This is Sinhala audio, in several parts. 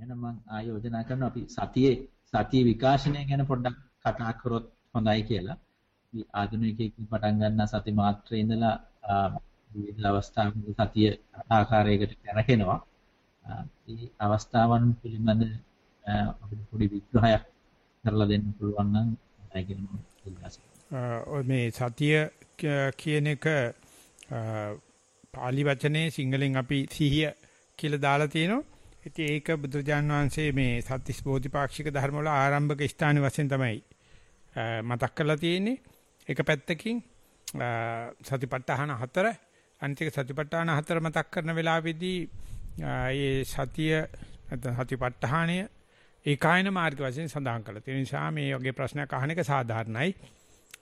එහෙනම් මම ආයෝජනා කරනවා අපි සතියේ සතිය විකාශනය ගැන පොඩ්ඩක් කතා කරොත් හොඳයි කියලා. මේ ආධුනිකයෙක් පටන් ගන්න සති මාත්‍රේ ඉඳලා විවිධ අවස්ථාවක සතිය ආකාරයකට කරකිනවා. මේ අවස්ථාවන් පිළිබඳ අපිට පොඩි විග්‍රහයක් කරලා දෙන්න පුළුවන් නම් හොඳයි කියලා මේ සතිය කියන එක පාලි වචනේ සිංහලෙන් අපි සිහිය කියලා දාලා තියෙනවා. ඉතින් ඒක බුදුජාන් වහන්සේ මේ සත්‍තිස් බෝධිපාක්ෂික ධර්ම වල ආරම්භක ස්ථාන වශයෙන් තමයි මතක් කරලා තියෙන්නේ. එක පැත්තකින් සතිපට්ඨාන හතර අනිතික සතිපට්ඨාන හතර මතක් කරන වෙලාවේදී ඒ සතිය නැත්නම් සතිපට්ඨානය ඒකායන මාර්ග වශයෙන් සඳහන් කරලා තියෙන නිසා මේ වගේ ප්‍රශ්නයක් අහන එක සාධාරණයි.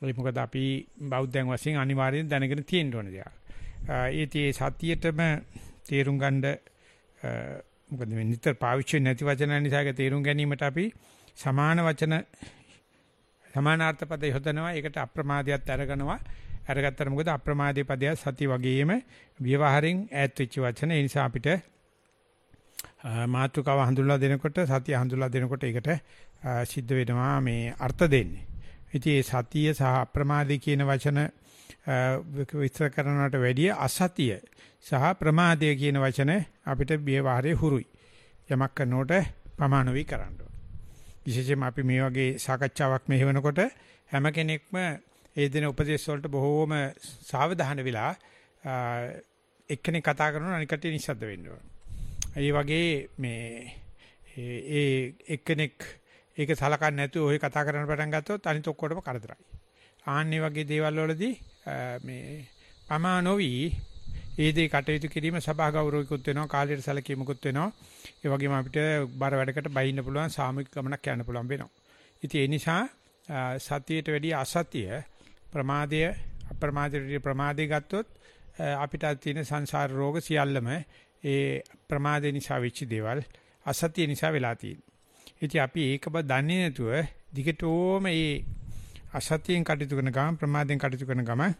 ඒක මොකද අපි බෞද්ධයන් වශයෙන් අනිවාර්යෙන් දැනගෙන තියෙන්න ඕන දෙයක්. ඒටි සතියේටම තේරුම් ගන්න මොකද මේ නිතර පාවිච්චි නැති වචන නිසා ඒක තේරුම් ගැනීමට අපි සමාන වචන සමානාර්ථ පද යොදනවා. ඒකට අප්‍රමාදයක් අරගෙනවා. අරගත්තට මොකද අප්‍රමාදී පදය සති වගේම ව්‍යවહાරින් ඈත් වෙච්ච වචන. ඒ නිසා අපිට මාතෘකාව හඳුන්ලා දෙනකොට සතිය හඳුන්ලා දෙනකොට ඒකට සිද්ධ වෙනවා මේ අර්ථ දෙන්නේ. ඉතින් මේ සතිය සහ අප්‍රමාදී කියන වචන විස්තර කරනවට වැඩිය අසතිය සහ ප්‍රමාදය කියන වචන අපිට ව්‍යවહાරයේ හුරුයි. යමක් කරනකොට ප්‍රමාණ වී කරන්න ඕන. විශේෂයෙන්ම අපි මේ වගේ සාකච්ඡාවක් මෙහෙවනකොට හැම කෙනෙක්ම ඒ දින උපදේශ වලට බොහෝම සාවධාන වෙලා එක්කෙනෙක් කතා කරනවා අනිකට නිශ්ශබ්ද වෙන්න ඕන. ඒ වගේ මේ ඒ එක්කෙනෙක් ඒක සලකන්නේ නැතුව ඔය කතා කරන්න පටන් ගත්තොත් අනිත් ඔක්කොටම කරදරයි. ආන්නේ වගේ දේවල් වලදී මේ පමා නොවි ඒ දේ කටයුතු කිරීම සභා ගෞරවිකුත් වෙනවා කාලයට සැලකීමකුත් වෙනවා. ඒ වගේම අපිට බර වැඩකට බයින්න පුළුවන් සාමූහික ගමනක් යන්න පුළුවන් වෙනවා. ඉතින් ඒ නිසා සතියට වැඩිය අසතිය ප්‍රමාදය අප්‍රමාදයට ප්‍රමාදය ගත්තොත් අපිට තියෙන සංසාර රෝග සියල්ලම ඒ ප්‍රමාදේ නිසා වෙච්ච දේවල් අසතිය නිසා වෙලා තියෙනවා. ඉතින් අපි ඒකම දන්නේ නැතුව දිගටම මේ අසතියෙන් කටයුතු කරන ගමන් ප්‍රමාදයෙන් කටයුතු කරන ගමන්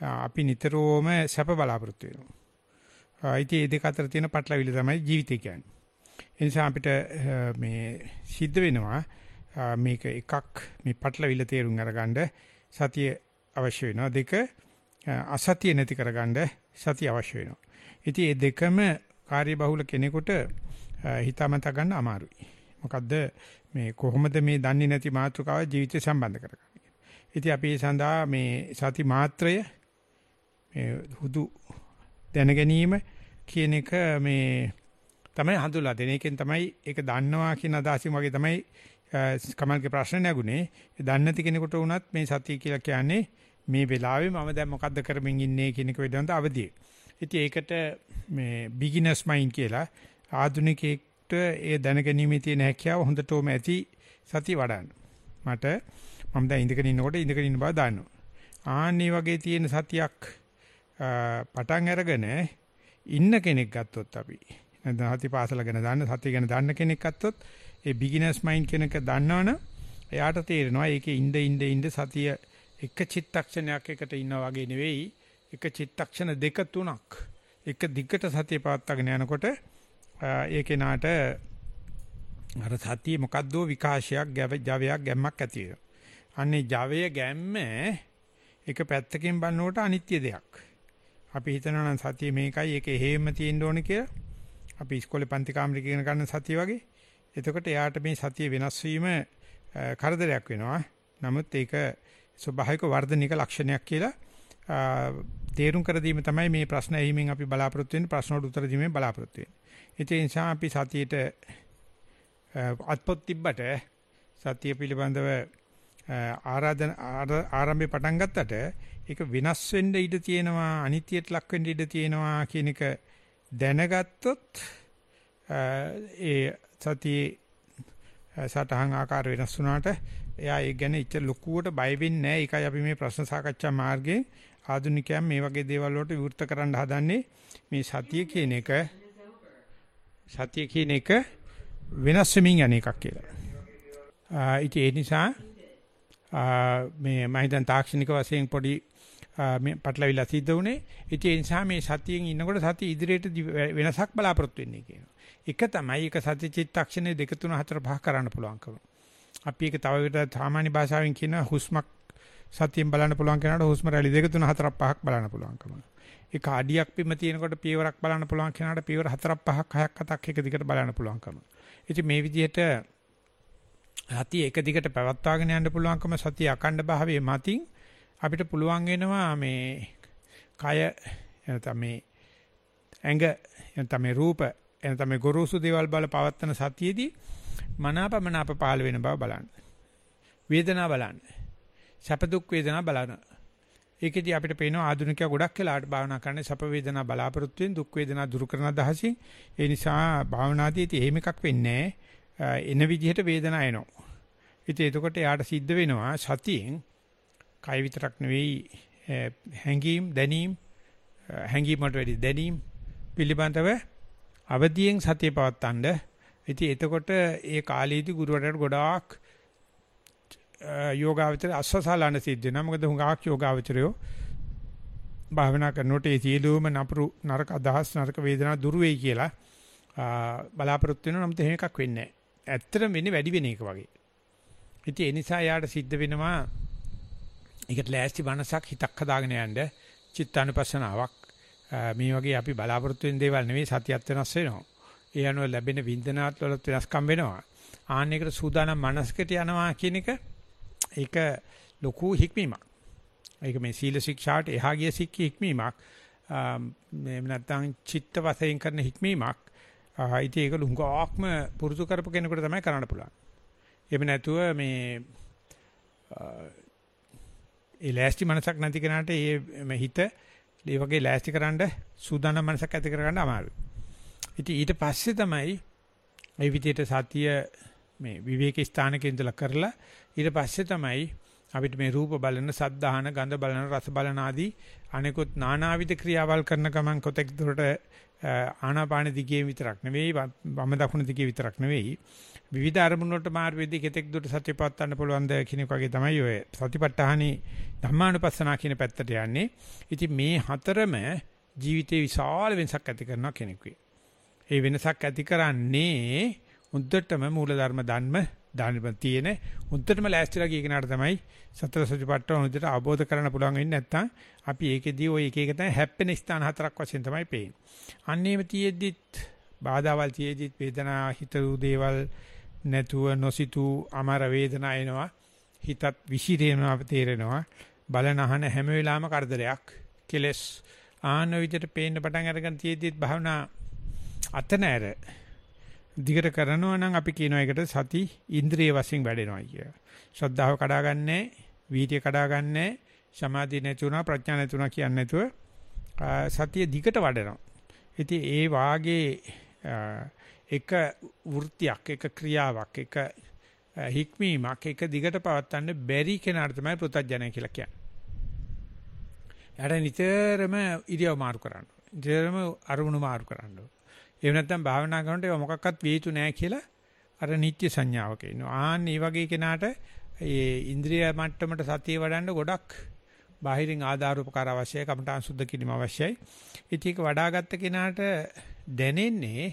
අපි නිතරම සැප බලාපොරොත්තු වෙනවා. ඉතින් මේ දෙක අතර තියෙන පටලවිල්ල තමයි ජීවිතය කියන්නේ. ඒ නිසා අපිට මේ සිද්ධ වෙනවා මේක එකක් මේ පටලවිල්ල තේරුම් අරගන්න සතිය අවශ්‍ය වෙනවා. දෙක අසතිය නැති කරගන්න සතිය අවශ්‍ය වෙනවා. ඉතින් මේ දෙකම කාර්යබහුල කෙනෙකුට හිතාමතා ගන්න අමාරුයි. මොකද්ද මේ කොහොමද මේ දන්නේ නැති මාතෘකාව ජීවිතය සම්බන්ධ කරගන්නේ. ඉතින් අපි ඒ සඳහා මේ සති මාත්‍රය මේ හුදු දැන ගැනීම කියන එක මේ තමයි හඳුලා දෙන එකෙන් තමයි ඒක දන්නවා කියන අදහසින් වගේ තමයි කමල්ගේ ප්‍රශ්න නැගුණේ. ඒ දන්නේ නැති කෙනෙකුට වුණත් මේ සතිය කියලා කියන්නේ මේ වෙලාවේ මම දැන් මොකද්ද කරමින් ඉන්නේ කියන එක වෙනඳ අවදියේ. ඉතින් ඒකට මේ බිග්ිනර්ස් මයින්ඩ් කියලා ආධුනිකයෙක්ට ඒ දැනගැනීමේ තියෙන හැකියාව හොඳටම ඇති සතිය වඩන්න. මට මම දැන් ඉඳගෙන ඉන්නකොට ඉඳගෙන ඉන්න බව දන්නවා. ආන්නේ වගේ තියෙන සතියක් පටන් අරගෙන ඉන්න කෙනෙක් ගත්තොත් අපි නැත්නම් හති පාසල ගැන දන්න සතිය ගැන දන්න කෙනෙක් ගත්තොත් ඒ බිග්ිනර්ස් මයින්ඩ් කෙනක දන්නවනම් එයාට තේරෙනවා ඒකේ ඉඳ ඉඳ ඉඳ සතිය එක චිත්තක්ෂණයක් එකට ඉන්නා වගේ නෙවෙයි එක චිත්තක්ෂණ දෙක තුනක් එක දිගට සතිය පවත්වාගෙන යනකොට ඒ කෙනාට අර සතිය මොකද්ද විකාශයක් ජවයක් ගැම්මක් ඇති වෙනවා. අන්නේ ජවය ගැම්ම එක පැත්තකින් බලනකොට අනිත්‍ය දෙයක්. අපි හිතනවා නම් සතිය මේකයි ඒක හේම තියෙන්න ඕනේ කියලා. අපි ඉස්කෝලේ පන්ති කාමරේ ඉගෙන ගන්න සතිය වගේ. එතකොට එයාට මේ සතිය වෙනස් වීම කරදරයක් වෙනවා. නමුත් ඒක ස්වභාවික වර්ධනික ලක්ෂණයක් කියලා තේරුම් කර දීම තමයි මේ ප්‍රශ්න ඇහිමින් අපි බලාපොරොත්තු වෙන්නේ ප්‍රශ්න වලට උත්තර දීමෙන් බලාපොරොත්තු වෙන්නේ. ඒ නිසා අපි සතියේට අත්පොත් තිබ්බට සතිය පිළිබඳව ආරාධන ආරම්භේ පටන් ගත්තට ඒක වෙනස් වෙන්න ඉඩ තියෙනවා අනිත්‍යයට ලක් වෙන්න ඉඩ තියෙනවා කියන එක දැනගත්තොත් ඒ සතියේ සටහන් ආකාර වෙනස් වුණාට එයා ඒ ගැන ඉච්ච ලොකුවට බය වෙන්නේ නැහැ. ඒකයි අපි මේ ප්‍රශ්න සාකච්ඡා මාර්ගයේ ආධුනිකයන් මේ වගේ දේවල් වලට විවෘත කරන්න හදන්නේ මේ සතිය කියන එක සතිය කියන එක වෙනස් වෙමින් යන එකක් කියලා. ඉතින් ඒ නිසා මේ මම හිතන් තාක්ෂණික වශයෙන් පොඩි මේ පටලවිලා සිද්ධ වුණේ. ඉතින් ඒ නිසා මේ සතියෙන් ඉන්නකොට සතිය ඉදිරියට වෙනසක් බලාපොරොත්තු වෙන්නේ කියනවා. එක තමයි එක සති චිත්තක්ෂණේ දෙක තුන හතර පහ කරන්න පුළුවන්කම. අපි ඒක තව විතර සාමාන්‍ය භාෂාවෙන් කියන හුස්මක් සතියෙන් බලන්න පුළුවන් කෙනාට හුස්ම රැලි දෙක තුන හතරක් පහක් බලන්න පුළුවන්කම. ඒක අඩියක් බිම තියෙනකොට පියවරක් බලන්න පුළුවන් කෙනාට පියවර හතරක් පහක් හයක් හතක් එක දිගට බලන්න පුළුවන්කම. ඉතින් මේ විදිහට සතිය එක දිගට පැවත්වාගෙන යන්න පුළුවන්කම සතිය අකණ්ඩ භාවයේ මතින් අපිට පුළුවන් වෙනවා මේ කය එනතම මේ ඇඟ එනතම මේ රූප එනතම මේ ගොරෝසු දේවල් බල පවත්තන සතියේදී මනාපමනාප පහළ වෙන බව බලන්න. වේදනාව බලන්න. සැප දුක් වේදනා බලන්න. ඒකෙදි අපිට පේනවා ආධුනිකයා ගොඩක් වෙලාට භාවනා කරන්නේ සැප වේදනා බලාපොරොත්තු වෙන දුක් වේදනා දුරු කරන අදහසින්. ඒ නිසා භාවනාදී ඉතින් එහෙම එකක් වෙන්නේ එන විදිහට වේදනා එනවා. ඉතින් එතකොට යාට සිද්ධ වෙනවා සතියෙන් කය විතරක් නෙවෙයි හැඟීම් දැනීම් හැඟීමට වැඩි දැනීම් පිළිබඳව අවදියෙන් සතිය පවත්තන්න. ඉතින් එතකොට ඒ කාලයේදී ගුරුවරයාට ගොඩාක් යෝගාවචර අස්වසාලන සිද්ධ වෙනවා. මොකද හුඟක් යෝගාවචරයෝ භාවනා කරනකොට ඒ සියලුම නපුරු නරක අදහස් නරක වේදනා දුරු වෙයි කියලා බලාපොරොත්තු වෙනවා. නමුත් එහෙම එකක් වෙන්නේ නැහැ. ඇත්තටම වෙන්නේ වැඩි වෙන එක වගේ. ඉතින් ඒ නිසා යාට සිද්ධ වෙනවා ඒකට ලෑස්ති මනසක් හිතක් හදාගෙන යන්න චිත්තානුපස්සනාවක් මේ වගේ අපි බලාපොරොත්තු වෙන දේවල් නෙවෙයි සතියත් වෙනස් වෙනවා. ඒ අනුව ලැබෙන වින්දනාත් වලත් වෙනස්කම් වෙනවා. ආන්න එකට සූදානම් මනසකට යනවා කියන එක ඒක ලොකු හික්මීමක්. ඒක මේ සීල ශික්ෂාට එහා ගිය සික්ක හික්මීමක්. එහෙම නැත්නම් චිත්ත වශයෙන් කරන හික්මීමක්. ඉතින් ඒක ලුඟාක්ම පුරුදු කරපු කෙනෙකුට තමයි කරන්න පුළුවන්. එහෙම නැතුව මේ ඒ ලෑස්ති මනසක් නැති කෙනාට ඒ හිත ඒ වගේ ලෑස්ති කරන්න සූදානම් මනසක් ඇති කරගන්න අමාරුයි. ඉතින් ඊට පස්සේ තමයි මේ විදිහට සතිය මේ විවේක ස්ථානක ඉඳලා කරලා ඊට පස්සේ තමයි අපිට මේ රූප බලන, සද්ධාහන, ගඳ බලන, රස බලන ආදී අනෙකුත් නානාවිද ක්‍රියාවල් කරන ගමන් කොතෙක් දුරට ආනාපාන දිගේ විතරක් නෙවෙයි, වම දකුණු දිගේ විතරක් නෙවෙයි විවිධ අරමුණු වලට මාරු වෙද්දී කෙතෙක් දුරට සත්‍ය පවත්වන්න පුළුවන්ද කියන එක වගේ තමයි ඔය සතිපට්ඨානි ධම්මානුපස්සනා කියන පැත්තට යන්නේ. ඉතින් මේ හතරම ජීවිතේ විශාල වෙනසක් ඇති කරනවා කෙනෙකුගේ. ඒ වෙනසක් ඇති කරන්නේ උද්දටම මූලධර්ම ධර්ම ධර්ම තියෙන උද්දටම ලෑස්තිලා ගිය කෙනාට තමයි සතර සතිපට්ඨාන උද්දට අවබෝධ කරගන්න පුළුවන් වෙන්නේ නැත්නම් අපි ඒකෙදී ওই එක එක තමයි හැප්පෙන ස්ථාන හතරක් වශයෙන් තමයි පේන්නේ. අන්නේම තියෙද්දිත් බාධාවල් තියෙද්දිත් වේදනා හිතූ දේවල් නැතුව නොසිතූ අමර වේදනා එනවා. හිතත් විසිරෙනවා තේරෙනවා. බලන අහන හැම වෙලාවෙම කරදරයක් කෙලස් ආන විදිහට පේන්න පටන් අරගෙන තියෙද්දිත් භාවනා අතනෑර දිගට කරනවා නම් අපි කියන එකට සති ඉන්ද්‍රිය වශයෙන් වැඩෙනවා කිය. ශ්‍රද්ධාව කඩාගන්නේ, වීර්ය කඩාගන්නේ, සමාධිය නැතුණා, ප්‍රඥා නැතුණා කියන්නේ නැතුව සතිය දිගට වඩනවා. ඉතින් ඒ වාගේ එක වෘත්තියක් එක ක්‍රියාවක් එක හික්මීමක් එක දිගට පවත්වන්න බැරි කෙනාට තමයි පෘථජනය කියලා කියන්නේ. එයාට නිතරම ඉරියව් මාරු කරන්න. නිතරම අරමුණු මාරු කරන්න. එහෙම නැත්නම් භාවනා කරනකොට ඒක මොකක්වත් විය යුතු නෑ කියලා අර නිත්‍ය සංඥාවක ඉන්නවා. ආන් මේ වගේ කෙනාට ඒ ඉන්ද්‍රිය මට්ටමට සතිය වඩන්න ගොඩක් බාහිරින් ආධාර උපකාර අවශ්‍යයි, කමඨාන් සුද්ධ කිරීම අවශ්‍යයි. ඉතින් ඒක වඩාගත්ත කෙනාට දැනෙන්නේ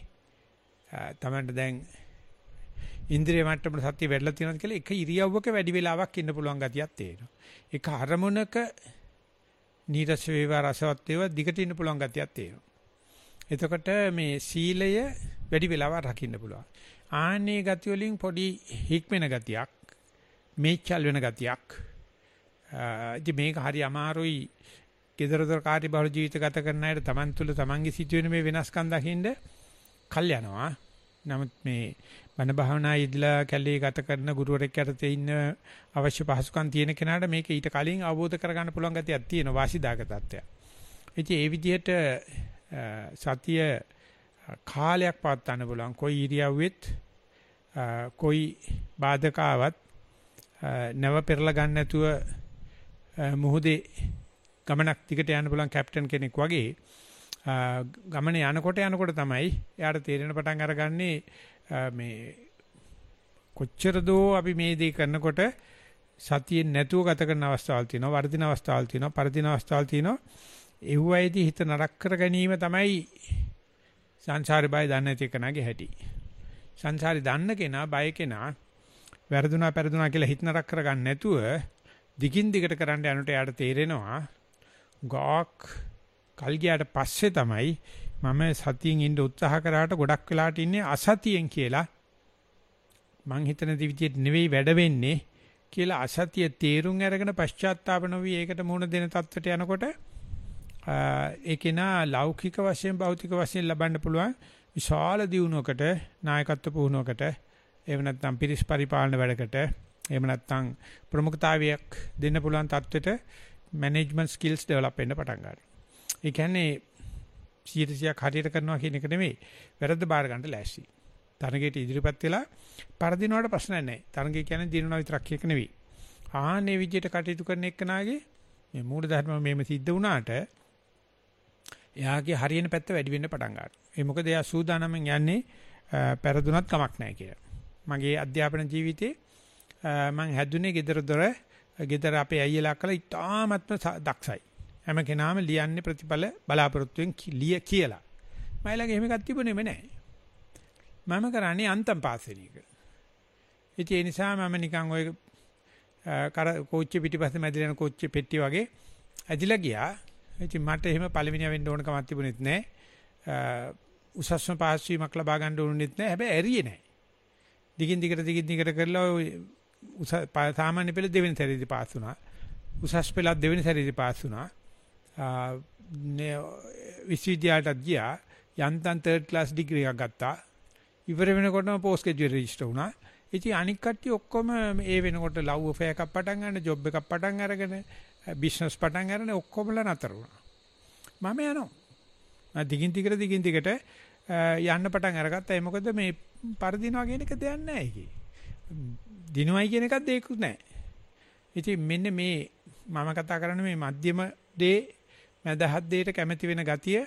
තමන්ට දැන් ඉන්ද්‍රිය මට්ටමට සතිය වැඩිලා තියෙනවද කියලා එක ඉරියව්වක වැඩි වෙලාවක් ඉන්න පුළුවන් ගතියක් තියෙනවා. එක අරමුණක නීරස වේවා රසවත් වේවා දිගට ඉන්න පුළුවන් ගතියක් තියෙනවා. එතකොට මේ සීලය වැඩි වෙලාවක් රකින්න පුළුවන්. ආන්නේ ගති වලින් පොඩි හික්මෙන ගතියක් මේචල් වෙන ගතියක්. ඉතින් මේක හරි අමාරුයි. gedara කාර්ය බහුල ජීවිත ගත කරන අයට Taman තුල Tamanගේ සිදුවෙන මේ වෙනස්කම් දකින්න කල් යනවා. නමුත් මේ බණ භාවනා ඉදලා කැලේ ගත කරන ගුරුවරෙක් යටතේ ඉන්න අවශ්‍ය පහසුකම් තියෙන කෙනාට මේක ඊට කලින් අවබෝධ කරගන්න පුළුවන් ගතියක් තියෙනවා වාසිදායක තත්ත්වයක්. ඉතින් ඒ විදිහට සතිය කාලයක් පවත්වන්න පුළුවන්. කොයි ඉරියව්වෙත් කොයි බාධකාවත් නැව පෙරලා ගන්න නැතුව මුහුදේ ගමනක් දිගට යන්න පුළුවන් කැප්ටන් කෙනෙක් වගේ ගමන යනකොට යනකොට තමයි එයාට තේරෙන පටන් අරගන්නේ මේ කොච්චර දෝ අපි මේ දේ කරනකොට සතියෙන් නැතුව ගත කරන අවස්ථාවල් තියෙනවා වර්ධින අවස්ථාවල් තියෙනවා පරදින අවස්ථාවල් තියෙනවා එව්වයිදී හිත නරක කර ගැනීම තමයි සංසාරේ බය දන්නේ නැති කෙනාගේ හැටි. සංසාරේ දන්න කෙනා බය කෙනා වැරදුනා පෙරදුනා කියලා හිත නරක කරගන්න නැතුව දිගින් දිගට කරන්න යනට යාට තේරෙනවා ගාක් කල් ගියාට පස්සේ තමයි මම සතියෙන් ඉන්න උත්සාහ කරාට ගොඩක් වෙලාට ඉන්නේ අසතියෙන් කියලා මං හිතන විදිහට නෙවෙයි වැඩ වෙන්නේ කියලා අසතිය තේරුම් අරගෙන පශ්චාත්තාප නොවි ඒකට මුහුණ දෙන තත්ත්වයට යනකොට ඒකේ නා ලෞකික වශයෙන් භෞතික වශයෙන් ලබන්න පුළුවන් විශාල දියුණුවකට නායකත්ව පුහුණුවකට එහෙම නැත්නම් පිරිස් පරිපාලන වැඩකට එහෙම නැත්නම් ප්‍රමුඛතාවයක් දෙන්න පුළුවන් තත්ත්වෙට මැනේජ්මන්ට් ස්කිල්ස් ඩෙවලොප් වෙන්න පටන් ගන්නවා. ඒ කියන්නේ 100ක් හරියට කරනවා කියන එක නෙමෙයි වැරද්ද බාර ගන්න ලෑස්ති. තරගයට ඉදිරිපත් වෙලා පරදිනවට ප්‍රශ්නයක් නැහැ. තරගය කියන්නේ දිනනවා විතරක් එක නෙවෙයි. ආහනේ විදියට කටයුතු කරන එක්කනාගේ මේ මූල ධර්ම මේම සිද්ධ වුණාට එයාගේ හරියන පැත්ත වැඩි වෙන්න පටන් ගන්නවා. ඒ මොකද එයා සූදානම්ෙන් යන්නේ පෙරදුනත් කමක් නැහැ කියලා. මගේ අධ්‍යාපන ජීවිතේ මම හැදුනේ gedara dora gedara අපේ අයියලා කළා ඉතාමත්ම දක්ෂයි. හැම කෙනාම ලියන්නේ ප්‍රතිඵල බලාපොරොත්තුෙන් ලිය කියලා. මයිලගේ එහෙම එකක් තිබුණේම නැහැ. මම කරන්නේ අන්තම් පාස් වෙන එක. ඉතින් ඒ නිසා මම නිකන් ওই කර කෝච්චි පිටිපස්සේ මැදිලා යන කෝච්චි පෙට්ටිය වගේ ඇදිලා ගියා. ඉතින් මට එහෙම පළවෙනිය වෙන්න ඕන කමක් තිබුණෙත් නැහැ. උසස්ම පාස් වීමක් ලබා ගන්න ඕනෙත් නැහැ. හැබැයි ඇරියේ නැහැ. දිගින් දිගට දිගින් දිගට කරලා උස සාමාන්‍ය පෙළ දෙවෙනි සැරේදී පාස් වුණා. උසස් පෙළත් දෙවෙනි සැරේදී පාස් වුණා. විශ්වවිද්‍යාලයටත් ගියා. යන්තම් 3rd class degree එකක් ගත්තා. ඉවර වෙනකොටම පෝස්ට් ග්‍රැජුවේට් රෙජිස්ටර් වුණා. ඉතින් අනික් කට්ටිය ඔක්කොම ඒ වෙනකොට ලව් අෆෙයාර් එකක් පටන් ගන්න, ජොබ් එකක් පටන් අරගෙන, බිස්නස් පටන් අරගෙන ඔක්කොමලා නතර වුණා. මම යනවා. මම දිගින් දිගට දිගින් දිගට යන්න පටන් අරගත්තා. ඒ මොකද මේ පරදිනවා කියන එක දෙයක් නැහැ ඒකේ. දිනුවයි කියන එකක් දෙයක්වත් නැහැ. ඉතින් මෙන්න මේ මම කතා කරන්නේ මේ මධ්‍යම දේ මදහත් දෙයට කැමති වෙන ගතිය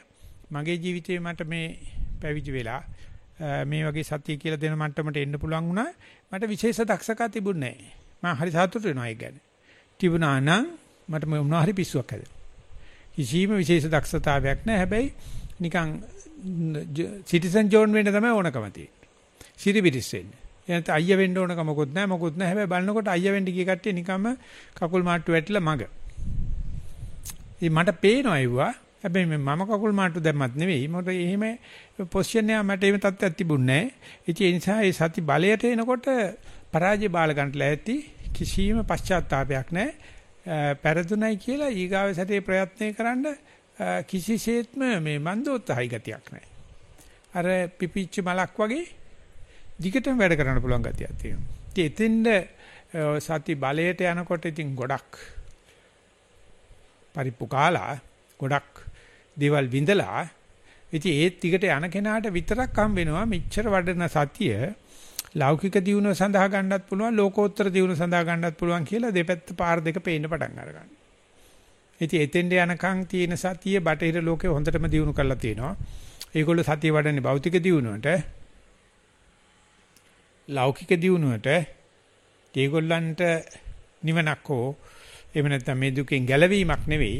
මගේ ජීවිතේ මට මේ පැවිදි වෙලා මේ වගේ සතිය කියලා දෙන මට්ටමට එන්න පුළුවන් වුණා. මට විශේෂ දක්ෂකම් තිබුණේ නැහැ. මම හරි සතුටු වෙනවා ඒක ගැන. තිබුණා නම් මට මොනවා හරි පිස්සුවක් හැදෙනවා. කිසිම විශේෂ දක්ෂතාවයක් නැහැ. හැබැයි නිකන් සිටිසන් ජෝන් වෙන්න තමයි ඕනකම තියෙන්නේ. සිරිබිරිස් වෙන්න. එනත අයියා වෙන්න ඕනකමකුත් නැහැ මොකුත් නැහැ. හැබැයි බලනකොට අයියා වෙන්න ගිය කට්ටිය නිකම්ම කකුල් මාට්ටු වැටිලා මග. ඉතින් මට පේනවා ඒවා. හැබැයි මම කකුල් මාට්ටු දැම්මත් නෙවෙයි. මොකද එහෙම පොසිෂන් එක මට එහෙම තත්ත්වයක් තිබුණේ නැහැ. ඒ නිසා ඒ සති බලයට එනකොට පරාජය බාල ගන්නට ලැහැත්ති කිසිම පශ්චාත්තාවයක් නැහැ. පෙරදුනයි කියලා ඊගාව සැරේ ප්‍රයත්නය කරන්න කිසිසේත්ම මේ මන්දෝත්සහයි ගතියක් නැහැ. අර පිපිච්ච මලක් වගේ දිගටම වැඩ කරන්න පුළුවන් ගතියක් තියෙනවා. ඉතින් එතෙන්ද සති බලයට යනකොට ඉතින් ගොඩක් පරිප්පු කාලා ගොඩක් දේවල් විඳලා ඉතින් ඒත් ටිකට යන කෙනාට විතරක් හම් වෙනවා මෙච්චර වඩන සතිය ලෞකික දියුණුව සඳහා ගන්නත් පුළුවන් ලෝකෝත්තර දියුණුව සඳහා ගන්නත් පුළුවන් කියලා දෙපැත්ත පාර දෙක පේන්න පටන් අරගන්න. ඉතින් එතෙන්ට යනකම් තියෙන සතිය බටහිර ලෝකේ හොඳටම දියුණු කරලා තියෙනවා. ඒගොල්ලෝ සතිය වඩන්නේ භෞතික දියුණුවට ලෞකික දියුණුවට ඒගොල්ලන්ට නිවනක් හෝ එහෙම නැත්නම් මේ දුකෙන් ගැලවීමක් නෙවෙයි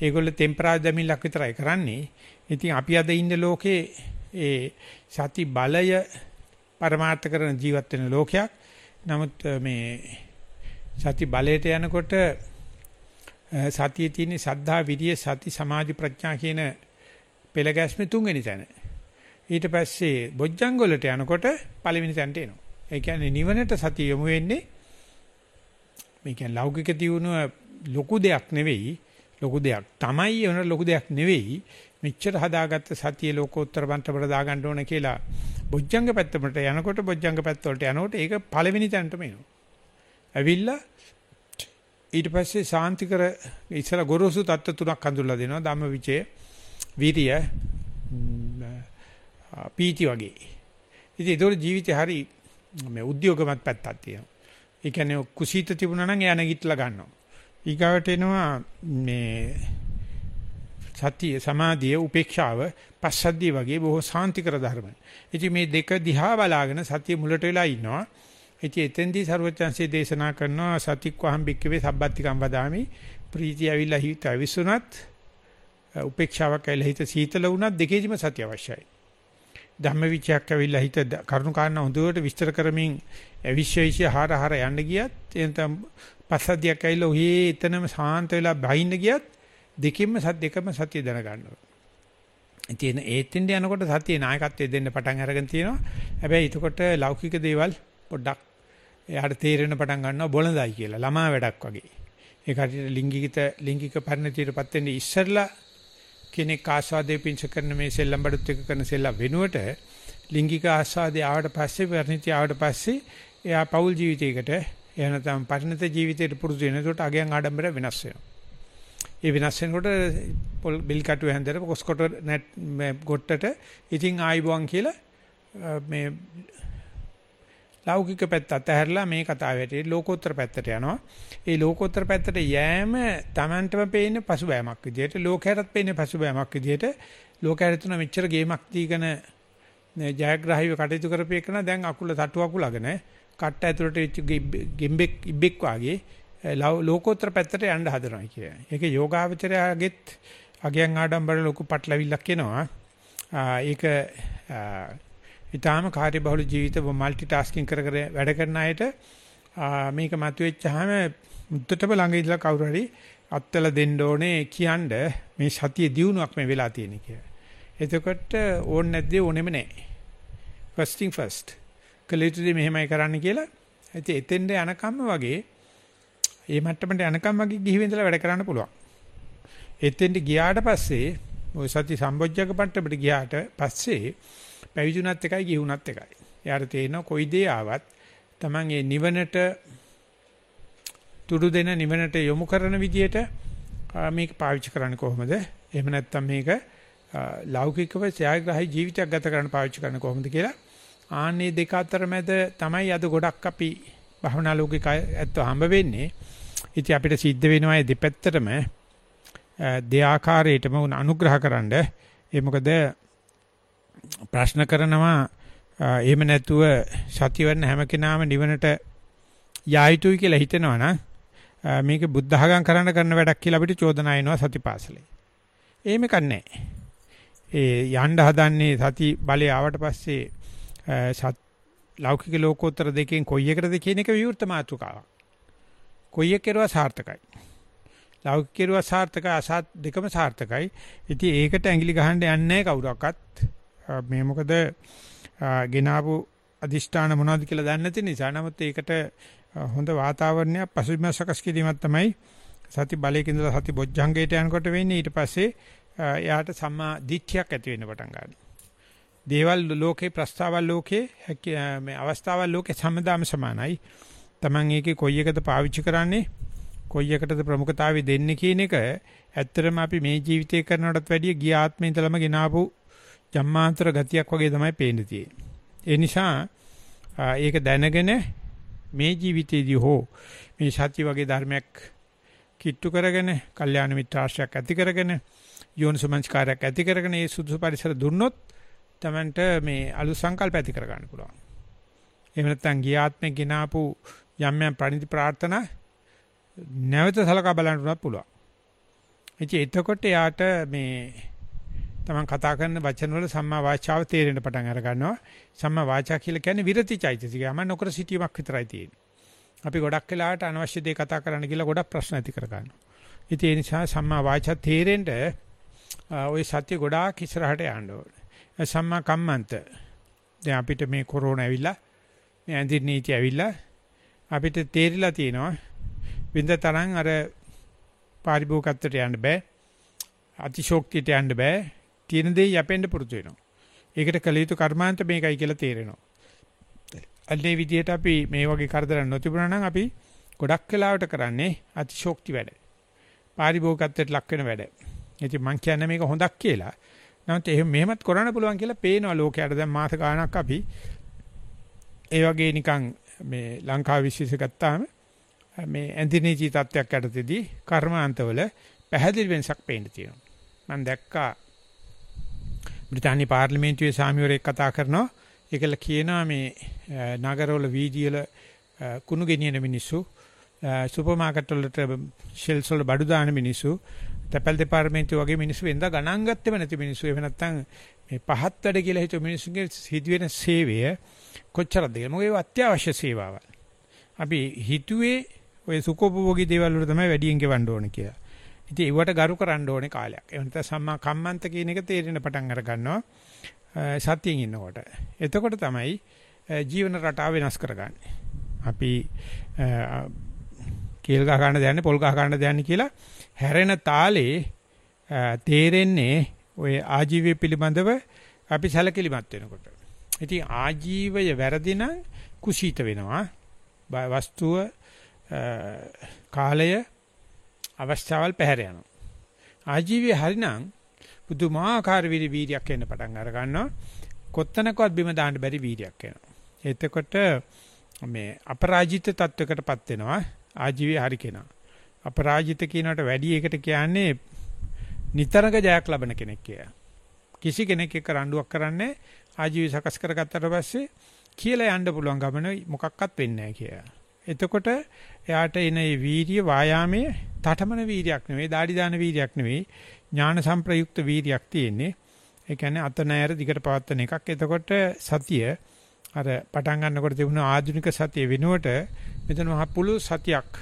ඒගොල්ලෝ ටෙම්පරරි දෙමිලක් විතරයි කරන්නේ. ඉතින් අපි අද ඉන්න ලෝකේ ඒ සති බලය පරමාර්ථ කරන ජීවත් වෙන ලෝකයක්. නමුත් මේ සති බලයට යනකොට සතියේ තියෙන සද්ධා විරිය සති සමාධි ප්‍රඥා කියන පෙළ ගැස්මේ තුන්වෙනි තැන. ඊට පස්සේ බොජ්ජංග වලට යනකොට පළවෙනි තැනට එනවා. ඒ කියන්නේ නිවනට සතිය යොමු වෙන්නේ මේ කියන්නේ ලෞකික දියුණුව ලොකු දෙයක් නෙවෙයි ලොකු දෙයක් තමයි වෙන ලොකු දෙයක් නෙවෙයි මෙච්චර හදාගත්ත සතිය ලෝකෝත්තර බන්තබර දාගන්න ඕන කියලා බොජ්ජංග පැත්තකට යනකොට බොජ්ජංග පැත්තවලට යනකොට ඒක පළවෙනි තැනටම එනවා. ඇවිල්ලා ඊට පස්සේ සාන්තිකර ඉස්සර ගොරෝසු தত্ত্ব තුනක් හඳුල්ලා දෙනවා. ධම්මවිචය, විරිය, පීති වගේ. ඉතින් ඒක ජීවිතේ හරි මේ උද්‍යෝගමත් පැත්තක් තියෙනවා. ඒ කියන්නේ කුසීත තිබුණා නම් එයා නැගිටලා ගන්නවා. ඊගාවට එනවා මේ සතිය සමාධිය උපේක්ෂාව පස්සද්ධිය වගේ බොහෝ සාන්තිකර ධර්ම. ඉතින් මේ දෙක දිහා බලාගෙන සතිය මුලට වෙලා ඉන්නවා. ඉතින් එතෙන්දී ਸਰවචන්සේ දේශනා කරනවා සතික්වහම් බික්කවේ සබ්බත්තිකම් වදාමි ප්‍රීතිය ඇවිල්ලා හිත අවිසුණත් උපේක්ෂාවක් ඇවිල්ලා හිත සීතල වුණත් දෙකේදිම සතිය අවශ්‍යයි. ධම්මවිචයක් ඇවිල්ලා හිත කරුණු කාරණා හොඳට විස්තර කරමින් අවිශ්වයිෂය හාර හාර යන්න ගියත් එතන පස්සද්ධියක් ඇවිල්ලා ඔහි එතනම සාන්ත වෙලා බහින්න ගියත් දෙකින්ම සත් දෙකම සතිය දැනගන්නවා. ඉතින් ඒත්ින්ද යනකොට සතියේ නායකත්වය දෙන්න පටන් අරගෙන තියෙනවා. හැබැයි එතකොට ලෞකික දේවල් පොඩ්ඩක් එයාට තේරෙන පටන් ගන්නවා බොළඳයි කියලා. ළමා වැඩක් වගේ. ඒ කටියට ලිංගිකිත ලිංගික පරිණතියටපත් වෙන්නේ ඉස්සරලා කෙනෙක් ආස්වාදයේ පිංස කරන මේ සෙල්ලම් බඩුත් එක කරන සෙල්ලම් වෙනුවට ලිංගික ආස්වාදයේ ආවට පස්සේ පරිණතිය ආවට පස්සේ එයා පෞල් ජීවිතයකට එහෙම නැත්නම් පරිණත ජීවිතයට පුරුදු වෙනකොට අගයන් ආඩම්බර වෙනස් වෙනවා. ඒ වෙනස් වෙනකොට පොල් බිල් කටුව හැන්දර කොස්කොට නැට් ගොට්ටට ඉතින් ආයිබුවන් කියලා මේ ලෞකික පැත්ත අතහැරලා මේ කතාව හැටියට ලෝකෝත්තර පැත්තට යනවා. ඒ ලෝකෝත්තර පැත්තට යෑම Tamanටම පේන්නේ පසුබෑමක් විදියට, ලෝකයටත් පේන්නේ පසුබෑමක් විදියට. ලෝකයට තුන මෙච්චර ගේමක් දීගෙන ජයග්‍රාහීව කටයුතු කරපේකන දැන් අකුල තටු අකුලගෙන කට්ට ඇතුළට වෙච්ච ගෙම්බෙක් ඉබ්බෙක් වාගේ ලෝකෝත්තර පැත්තට යන්න හදනවා කියන්නේ. ඒක යෝගාවචරයාගෙත් අගයන් ආඩම්බර ලොකු පටලවිල්ලක් එනවා. ඒක ඊටාම කාර්යබහුල ජීවිත মালටි ටාස්කින් කර කර වැඩ කරන අයට මේක මතුවෙච්චාම මුත්තටම ළඟ ඉඳලා කවුරු හරි අත්තල දෙන්න ඕනේ කියන්න මේ සතිය දියුණුවක් මේ වෙලා තියෙන කියලා. එතකොට ඕන් නැද්ද ඕනෙම නැහැ. first thing first. කලිටුදී මෙහෙමයි කරන්න කියලා. ඉතින් එතෙන්ද යනකම්ම වගේ ඒ මට්ටමට යනකම් වගේ ගිහි වෙඳලා වැඩ කරන්න පුළුවන්. එතෙන්ට ගියාට පස්සේ ওই සති සම්බොජ්ජක පට්ටපට ගියාට පස්සේ පැවිදුණත් එකයි ගිහුණත් එකයි. එයාට තේරෙනවා කොයි දේ ආවත් Taman ඒ නිවනට තුඩු දෙන නිවනට යොමු කරන විදියට මේක පාවිච්චි කරන්නේ කොහොමද? එහෙම නැත්නම් මේක ලෞකිකව ත්‍යාග්‍රහී ජීවිතයක් ගත කරන්න පාවිච්චි කරන්නේ කොහොමද කියලා ආන්නේ දෙක අතර මැද තමයි අද ගොඩක් අපි භවනා ලෝකික ඇත්ත හම්බ වෙන්නේ. ඉතින් අපිට සිද්ධ වෙනවා මේ දෙපැත්තටම දෙආකාරයටම උන අනුග්‍රහකරනද ඒ මොකද ප්‍රශ්න කරනවා එහෙම නැතුව සතියවන්න හැම කෙනාම නිවනට යා යුතුයි කියලා හිතනවා නම් මේක බුද්ධඝම් කරන්න කරන වැඩක් කියලා අපිට චෝදනා එනවා සතිපාසලේ. එහෙම කන්නේ ඒ යන්න හදන්නේ සති බලය ආවට පස්සේ සත් ලෞකික ලෝකෝත්තර දෙකෙන් කොයි එකටද කියන එක විවෘත මාතෘකාවක්. කොයි එක කෙරුවා සාර්ථකයි. ලෞකික කෙරුවා සාර්ථකයි අසත් දෙකම සාර්ථකයි. ඉතින් ඒකට ඇඟිලි ගහන්න යන්නේ නැහැ කවුරක්වත්. මේ මොකද ගෙනාවු අදිෂ්ඨාන මොනවද කියලා දන්නේ නැති නිසා නමුත් ඒකට හොඳ වාතාවරණයක් පසුබිම සකස් කිරීමක් තමයි සති බලයක ඉඳලා සති බොජ්ජංගයට යනකොට වෙන්නේ ඊට පස්සේ එයාට සම්මා දිට්ඨියක් ඇති වෙන්න පටන් ගන්නවා. දේවල් ලෝකේ ප්‍රස්තාවල් ලෝකේ මේ අවස්ථාවල් ලෝකේ සම්මදාම සමානයි. Taman ඒකේ කොයි එකද පාවිච්චි කරන්නේ කොයි එකටද ප්‍රමුඛතාවය දෙන්නේ කියන එක ඇත්තටම අපි මේ ජීවිතේ කරනවටත් වැඩිය ගිය ආත්මේ ඉඳලම ගෙනාවු ජම්මාන්තර ගතියක් වගේ තමයි පේන්න තියෙන්නේ. ඒ නිසා ඒක දැනගෙන මේ ජීවිතයේදී හෝ මේ සත්‍ය වගේ ධර්මයක් කිට්ටු කරගෙන, කල්යාණ මිත්‍රාශ්‍රයක් ඇති කරගෙන, යෝනිසමංස්කාරයක් ඇති කරගෙන මේ සුදුසු පරිසර දුන්නොත් තමන්ට මේ අලුත් සංකල්ප ඇති කර ගන්න පුළුවන්. එහෙම නැත්නම් ගියාත්මේ ගినాපු යම් යම් ප්‍රණිති ප්‍රාර්ථනා නැවත සලකා බලන්න උනත් පුළුවන්. ඉතින් එතකොට යාට මේ තමන් කතා කරන වචන වල සම්මා වාචාව තේරෙන්න පටන් අර ගන්නවා. සම්මා වාචා කියලා කියන්නේ විරති චෛතසිකය. යම නොකර සිටීමක් විතරයි තියෙන්නේ. අපි ගොඩක් වෙලාවට අනවශ්‍ය දේ කතා කරන්න ගිහලා ගොඩක් ප්‍රශ්න ඇති කර ගන්නවා. ඉතින් ඒ නිසා සම්මා වාචා තේරෙන්න ওই සත්‍ය ගොඩාක් ඉස්සරහට යන්න ඕනේ. සම්මා කම්මන්ත. දැන් අපිට මේ කොරෝනා ඇවිල්ලා මේ ඇඳින් නීති ඇවිල්ලා අපිට තේරිලා තියෙනවා විඳ තරම් අර පාරිභෝගිකත්වයට යන්න බෑ. අතිශෝක්තියට යන්න බෑ. තියෙන දේ යැපෙන්න පුරුදු වෙනවා. ඒකට කළ යුතු කර්මාන්ත මේකයි කියලා තේරෙනවා. අල්ලේ විදියට අපි මේ වගේ කරදර නොතිබුණා නම් අපි ගොඩක් වෙලාවට කරන්නේ අතිශෝක්ති වැඩ. පාරිභෝගිකත්වයට ලක් වෙන වැඩ. ඉතින් මං කියන්නේ මේක හොඳක් කියලා. නමුත් එහෙම මෙහෙමත් කරන්න පුළුවන් කියලා පේනවා ලෝකයට දැන් මාස ගාණක් අපි ඒ වගේ නිකන් මේ ලංකාව විශ්වාස ගත්තාම මේ ඇන්තිනීචි තත්ත්වයක් යටතේදී කර්මාන්තවල පැහැදිලි වෙනසක් පේන්න තියෙනවා. මම දැක්කා බ්‍රිතාන්‍ය පාර්ලිමේන්තුවේ සාමිවරයෙක් කතා කරනවා. ඒකල කියනවා මේ නගරවල වීදිවල කුණු ගෙනියන මිනිස්සු සුපර් මාකට් වලට ෂෙල්ස් වල බඩු දාන මිනිස්සු තැපැල් දෙපාර්තමේන්තුව වගේ මිනිස්සු වෙනදා ගණන් ගත්තේම නැති මිනිස්සු. එහෙම නැත්නම් මේ පහත් වැඩ කියලා හිතුව මිනිස්සුන්ගේ සිදුවෙන සේවය කොච්චරද කියලා. මොකද ඒ අත්‍යවශ්‍ය සේවාවක්. අපි හිතුවේ ඔය සුඛෝපභෝගී දේවල් වල තමයි වැඩියෙන් ගෙවන්න ඕනේ කියලා. ඉතින් ඒවට ගරු කරන්න ඕනේ කාලයක්. ඒ නැත්නම් සම්මා කම්මන්ත කියන එක තේරෙන පටන් අර ගන්නවා. සතියෙන් ඉන්නකොට. එතකොට තමයි ජීවන රටාව වෙනස් කරගන්නේ. අපි කේල් ගහ ගන්න දයන්නේ පොල් ගහ ගන්න දයන්නේ කියලා හැරෙන තාලේ තේරෙන්නේ ඔය ආජීවය පිළිබඳව අපි සැලකිලිමත් වෙනකොට. ඉතින් ආජීවය වැරදි නම් කුසීත වෙනවා. වස්තුව කාලය අවස්ථාවල් පැහැර යනවා. ආජීවය හරිනම් පුදුමාකාර විදි වීර්යයක් එන්න පටන් අර ගන්නවා. කොත්තනකවත් බිම දාන්න බැරි වීර්යයක් එනවා. එතකොට මේ අපරාජිත තත්වයකටපත් වෙනවා ආජීවය හරි කෙනා. අපරාජිත කියනකට වැඩි එකට කියන්නේ නිතරක ජයක් ලබන කෙනෙක් කියලා. කිසි කෙනෙක් එක්ක රණ්ඩුවක් කරන්නේ ආජීවය සකස් කරගත්තට පස්සේ කියලා යන්න පුළුවන් ගමන මොකක්වත් වෙන්නේ නැහැ කියලා. එතකොට එයාට එන මේ වීර්ය වායාමයේ තටමන වීර්යයක් නෙවෙයි, দাঁඩි දාන වීර්යයක් නෙවෙයි, ඥාන සංප්‍රයුක්ත වීර්යයක් තියෙන්නේ. ඒ කියන්නේ අත නෑර දිගට පවත්වන එකක්. එතකොට සතිය අර පටන් ගන්නකොට තිබුණ ආධුනික සතිය වෙනුවට මෙතන මහ පුළු සතියක්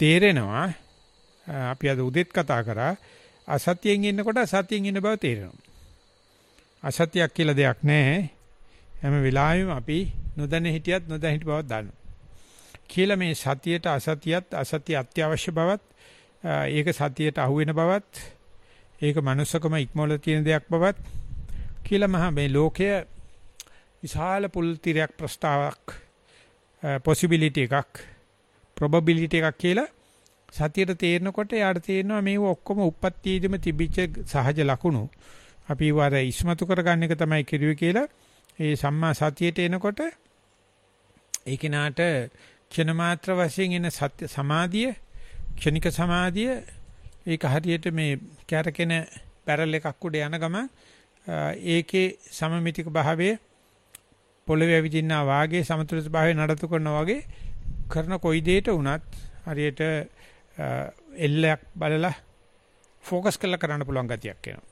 තේරෙනවා. අපි අද උදේත් කතා කරා අසතියෙන් ඉන්නකොට සතියෙන් ඉන්න බව තේරෙනවා. අසතියක් කියලා දෙයක් නැහැ. හැම වෙලාවෙම අපි නොදැන හිටියත් නොදැන හිටි බවක් දන්නවා. කියලා මේ සතියට අසතියත් අසතිය අත්‍යවශ්‍ය බවත් ඒක සතියට අහු වෙන බවත් ඒක manussකම ඉක්මවල තියෙන දෙයක් බවත් කියලා මහා මේ ලෝකය විශාල පුල් තිරයක් ප්‍රස්තාවක් possibility එකක් probability එකක් කියලා සතියට තේරෙනකොට යාට තේරෙනවා මේව ඔක්කොම උප්පත්තියේදීම තිබිච්ච සහජ ලකුණු. අපි වර ඉස්මතු කරගන්න එක තමයි කිරුවේ කියලා ඒ සම්මා සතියට එනකොට ඒ කෙනාට ක්ෂණ මාත්‍ර වශයෙන් එන සත්‍ය සමාධිය ක්ෂණික සමාධිය ඒක හරියට මේ කැරකෙන බැරල් එකක් උඩ යන ගම ඒකේ සමමිතික භාවය පොළවේ ඇවිදිනා වාගේ සමතුලිත භාවය නඩත්තු කරනවා වගේ කරන කොයි දෙයක වුණත් හරියට එල්ලයක් බලලා ફોકસ කරලා කරන්න පුළුවන් ගතියක් එනවා.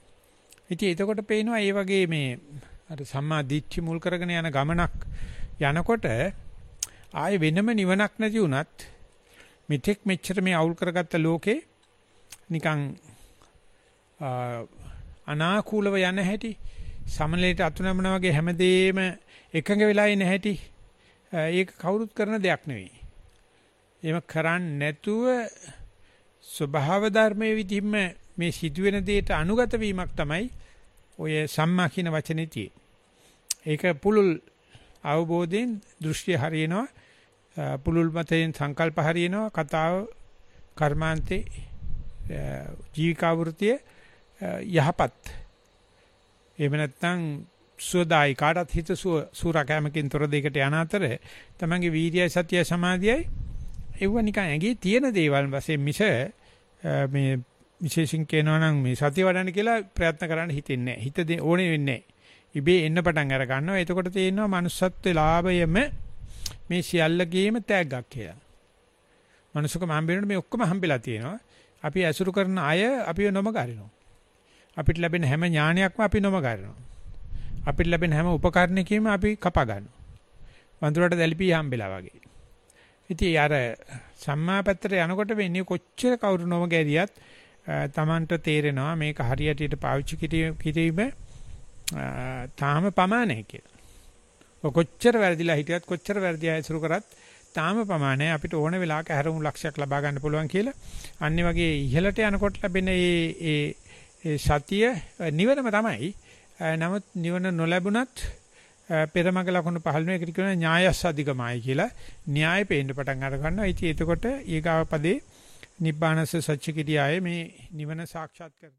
ඉතින් එතකොට පේනවා මේ වගේ මේ අර සම්මා දිට්ඨි මුල් කරගෙන යන ගමනක් යනකොට ආයේ වෙනම නිවනක් නැති වුණත් මෙතෙක් මෙච්චර මේ අවුල් කරගත්ත ලෝකේ නිකන් අනාකූලව යන හැටි සමනලයට අතුනමන වගේ හැමදේම එකඟ වෙලා ඉන හැටි ඒක කවුරුත් කරන දෙයක් නෙවෙයි. එහෙම කරන්නේ නැතුව ස්වභාව ධර්මයේ විදිහින්ම මේ සිදුවෙන දෙයට අනුගත වීමක් තමයි ඔය සම්මා කියන වචනේ තියෙන්නේ. ඒක පුළුල් අවබෝධයෙන් දෘෂ්ටි හරියනවා පුලුල් මතයෙන් සංකල්ප හරියනවා කතාව කර්මාන්තේ ජීවිකා වෘතිය යහපත් එහෙම නැත්නම් සුවදායි කාටත් හිත සූරකෑමකින් තොර දෙයකට යන අතර තමන්ගේ වීර්යය සතිය සමාධියයි ඒව නිකන් ඇඟේ තියෙන දේවල් වශයෙන් මිස මේ විශේෂයෙන් කියනවා නම් මේ සතිය වඩන්න කියලා ප්‍රයත්න කරන්න හිතෙන්නේ නැහැ. හිත ඕනේ වෙන්නේ නැහැ. ඉබේ එන්න පටන් අර ගන්නවා. එතකොට තේරෙනවා manussත්වේ ලාභයම මේ සියල්ලගේම තෑග්ගක් කියලා. මනුස්සකම හම්බෙන්නට මේ ඔක්කොම හම්බෙලා තියෙනවා. අපි ඇසුරු කරන අය අපිව නොමග අරිනවා. අපිට ලැබෙන හැම ඥානයක්ම අපි නොමග අරිනවා. අපිට ලැබෙන හැම උපකරණයකින්ම අපි කපා ගන්නවා. වඳුරට දැලිපි හම්බෙලා වගේ. ඉතින් අර සම්මා පැත්තට යනකොට වෙන්නේ කොච්චර කවුරු නොමග ඇරියත් Tamanට තේරෙනවා මේක හරියටියට පාවිච්චි කිරීම තාම පමාණයි කියලා. කොච්චර වැරදිලා හිටියත් කොච්චර වැරදි ඇසුරු කරත් තාම ප්‍රමාණයි අපිට ඕන වෙලාවක හැරමු ලක්ෂයක් ලබා ගන්න පුළුවන් කියලා. අන්නේ වගේ ඉහළට යනකොට ලැබෙන මේ ඒ සතිය නිවනම තමයි. නමුත් නිවන නොලැබුණත් පෙරමග ලකුණු 15 කට කියන ඥායස් අධිකමයි කියලා න්‍යාය පේන්න පටන් අර ගන්නවා. ඉතින් එතකොට ඊගාව පදේ නිබ්බානස සච්ච කිරියාවේ මේ නිවන සාක්ෂාත් කරගන්න